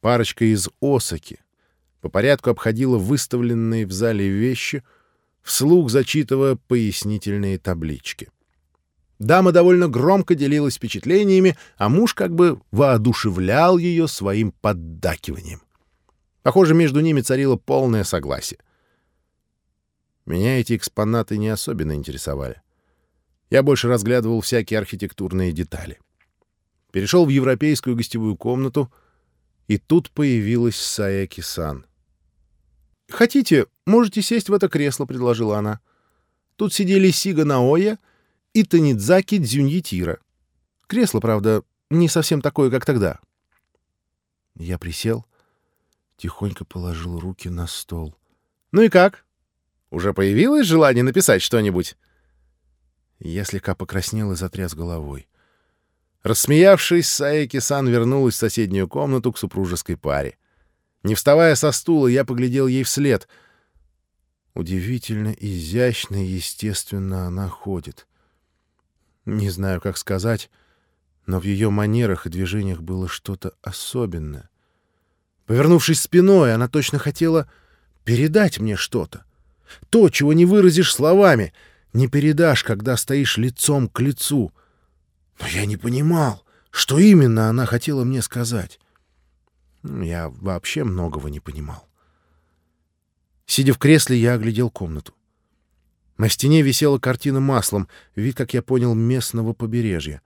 Парочка из Осаки по порядку обходила выставленные в зале вещи, вслух зачитывая пояснительные таблички. Дама довольно громко делилась впечатлениями, а муж как бы воодушевлял ее своим поддакиванием. Похоже, между ними царило полное согласие. Меня эти экспонаты не особенно интересовали. Я больше разглядывал всякие архитектурные детали. Перешел в европейскую гостевую комнату, и тут появилась Саяки-сан. «Хотите, можете сесть в это кресло», — предложила она. Тут сидели Сига Наоя и Танидзаки Дзюньетира. Кресло, правда, не совсем такое, как тогда. Я присел, тихонько положил руки на стол. «Ну и как? Уже появилось желание написать что-нибудь?» Я слегка покраснел и затряс головой. Рассмеявшись, Саеки-сан вернулась в соседнюю комнату к супружеской паре. Не вставая со стула, я поглядел ей вслед. Удивительно изящно и естественно она ходит. Не знаю, как сказать, но в ее манерах и движениях было что-то особенное. Повернувшись спиной, она точно хотела передать мне что-то. То, чего не выразишь словами, не передашь, когда стоишь лицом к лицу. Но я не понимал, что именно она хотела мне сказать. Я вообще многого не понимал. Сидя в кресле, я оглядел комнату. На стене висела картина маслом, вид, как я понял, местного побережья.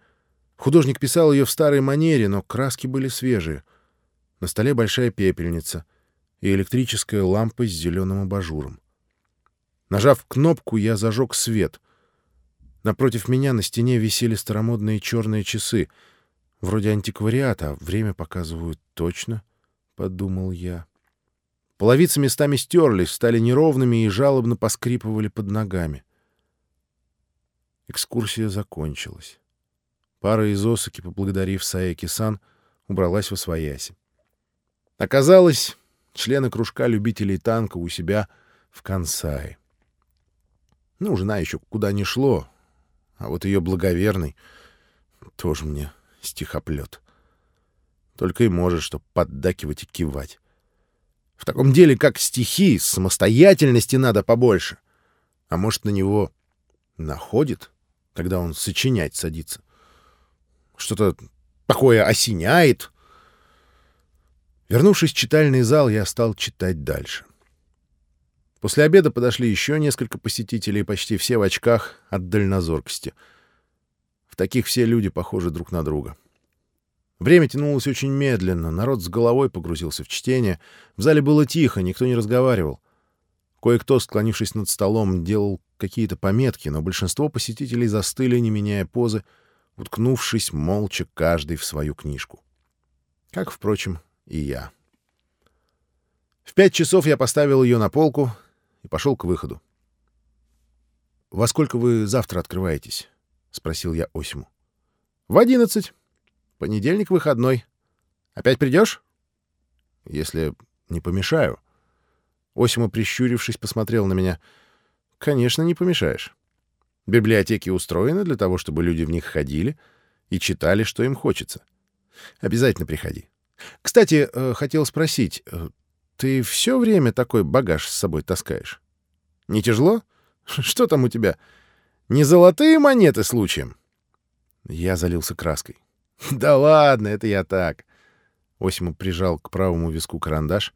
Художник писал ее в старой манере, но краски были свежие. На столе большая пепельница и электрическая лампа с зеленым абажуром. Нажав кнопку, я зажег свет. Напротив меня на стене висели старомодные черные часы. Вроде антиквариата, а время показывают точно, — подумал я. Половицы местами стерлись, стали неровными и жалобно поскрипывали под ногами. Экскурсия закончилась. Пара из Осаки, поблагодарив Саеки-сан, убралась во свояси. Оказалось, члены кружка любителей танка у себя в Кансае. Ну, жена еще куда ни шло, а вот ее благоверный тоже мне стихоплет. Только и может что поддакивать и кивать. В таком деле, как стихи, самостоятельности надо побольше. А может, на него находит, когда он сочинять садится. Что-то такое осеняет. Вернувшись в читальный зал, я стал читать дальше. После обеда подошли еще несколько посетителей, почти все в очках от дальнозоркости. В таких все люди похожи друг на друга. Время тянулось очень медленно, народ с головой погрузился в чтение. В зале было тихо, никто не разговаривал. Кое-кто, склонившись над столом, делал какие-то пометки, но большинство посетителей застыли, не меняя позы, уткнувшись молча каждый в свою книжку. Как, впрочем, и я. В пять часов я поставил ее на полку, и пошел к выходу. «Во сколько вы завтра открываетесь?» — спросил я Осиму. «В одиннадцать. Понедельник выходной. Опять придешь?» «Если не помешаю». Осима, прищурившись, посмотрел на меня. «Конечно, не помешаешь. Библиотеки устроены для того, чтобы люди в них ходили и читали, что им хочется. Обязательно приходи. Кстати, э, хотел спросить, э, ты все время такой багаж с собой таскаешь? Не тяжело? Что там у тебя? Не золотые монеты случаем? Я залился краской. Да ладно, это я так. Осимов прижал к правому виску карандаш,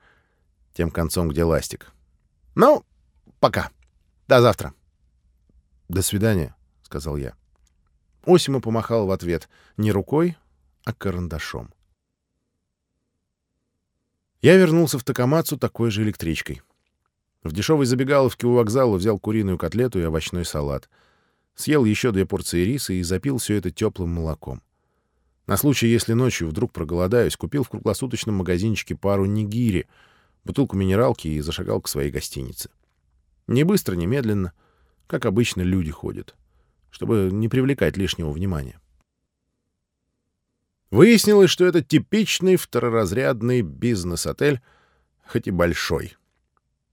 тем концом, где ластик. Ну, пока. До завтра. До свидания, сказал я. Осима помахал в ответ не рукой, а карандашом. Я вернулся в Такамацу такой же электричкой. В дешевой забегаловке у вокзала взял куриную котлету и овощной салат. Съел еще две порции риса и запил все это теплым молоком. На случай, если ночью вдруг проголодаюсь, купил в круглосуточном магазинчике пару нигири, бутылку минералки и зашагал к своей гостинице. Не быстро, не медленно, как обычно люди ходят, чтобы не привлекать лишнего внимания. Выяснилось, что это типичный второразрядный бизнес-отель, хоть и большой.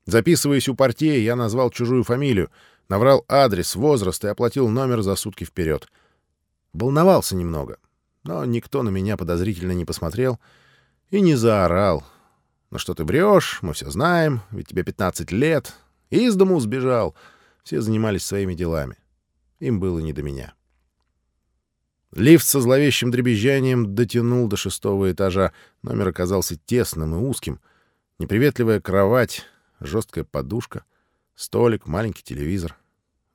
Записываясь у портье, я назвал чужую фамилию, наврал адрес, возраст и оплатил номер за сутки вперед. Волновался немного, но никто на меня подозрительно не посмотрел, И не заорал. «Ну что ты врешь? Мы все знаем, ведь тебе 15 лет. Из дому сбежал». Все занимались своими делами. Им было не до меня. Лифт со зловещим дребезжанием дотянул до шестого этажа. Номер оказался тесным и узким. Неприветливая кровать, жесткая подушка, столик, маленький телевизор,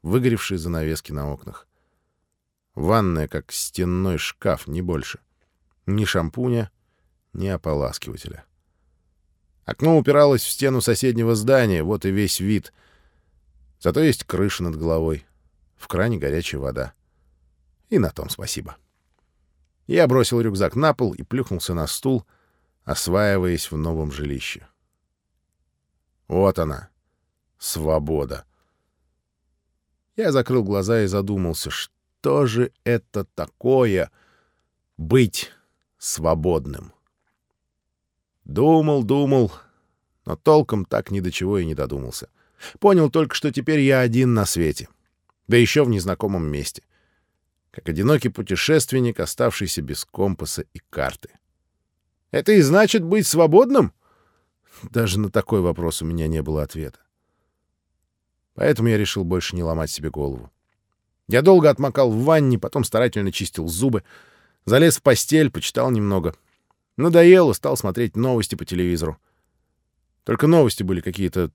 выгоревшие занавески на окнах. Ванная, как стенной шкаф, не больше. Ни шампуня, ни ополаскивателя. Окно упиралось в стену соседнего здания, вот и весь вид. Зато есть крыша над головой. В кране горячая вода. И на том спасибо. Я бросил рюкзак на пол и плюхнулся на стул, осваиваясь в новом жилище. Вот она, свобода. Я закрыл глаза и задумался, что же это такое быть свободным. Думал, думал, но толком так ни до чего и не додумался. Понял только, что теперь я один на свете — да еще в незнакомом месте. Как одинокий путешественник, оставшийся без компаса и карты. Это и значит быть свободным? Даже на такой вопрос у меня не было ответа. Поэтому я решил больше не ломать себе голову. Я долго отмокал в ванне, потом старательно чистил зубы, залез в постель, почитал немного. Надоело, стал смотреть новости по телевизору. Только новости были какие-то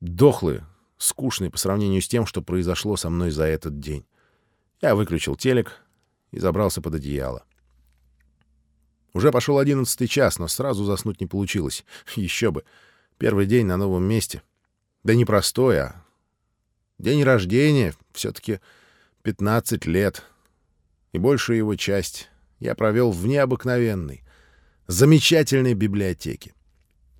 дохлые, скучный по сравнению с тем, что произошло со мной за этот день. Я выключил телек и забрался под одеяло. Уже пошел одиннадцатый час, но сразу заснуть не получилось. Еще бы. Первый день на новом месте. Да не простой, а день рождения. Все-таки 15 лет. И большую его часть я провел в необыкновенной, замечательной библиотеке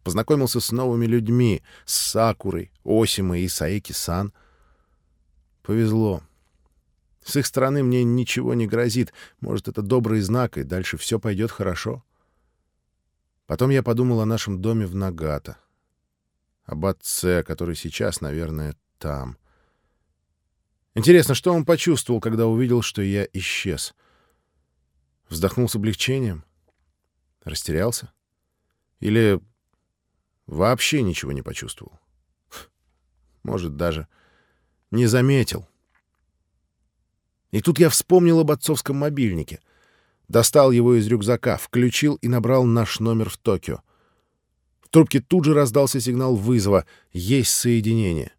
познакомился с новыми людьми, с Сакурой, Осимой и Саеки-сан. Повезло. С их стороны мне ничего не грозит. Может, это добрый знак, и дальше все пойдет хорошо. Потом я подумал о нашем доме в Нагата. Об отце, который сейчас, наверное, там. Интересно, что он почувствовал, когда увидел, что я исчез? Вздохнул с облегчением? Растерялся? Или Вообще ничего не почувствовал. Может, даже не заметил. И тут я вспомнил об отцовском мобильнике. Достал его из рюкзака, включил и набрал наш номер в Токио. В трубке тут же раздался сигнал вызова «Есть соединение».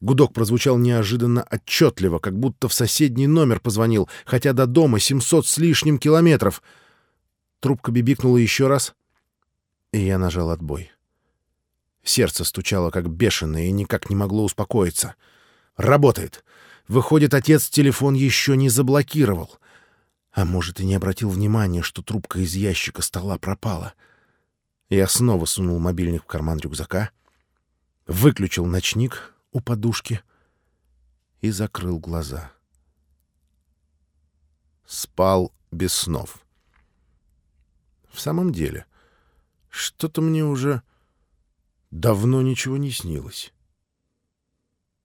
Гудок прозвучал неожиданно отчетливо, как будто в соседний номер позвонил, хотя до дома 700 с лишним километров. Трубка бибикнула еще раз, и я нажал отбой. Сердце стучало как бешеное и никак не могло успокоиться. Работает. Выходит, отец телефон еще не заблокировал. А может, и не обратил внимания, что трубка из ящика стола пропала. Я снова сунул мобильник в карман рюкзака, выключил ночник у подушки и закрыл глаза. Спал без снов. В самом деле, что-то мне уже Давно ничего не снилось.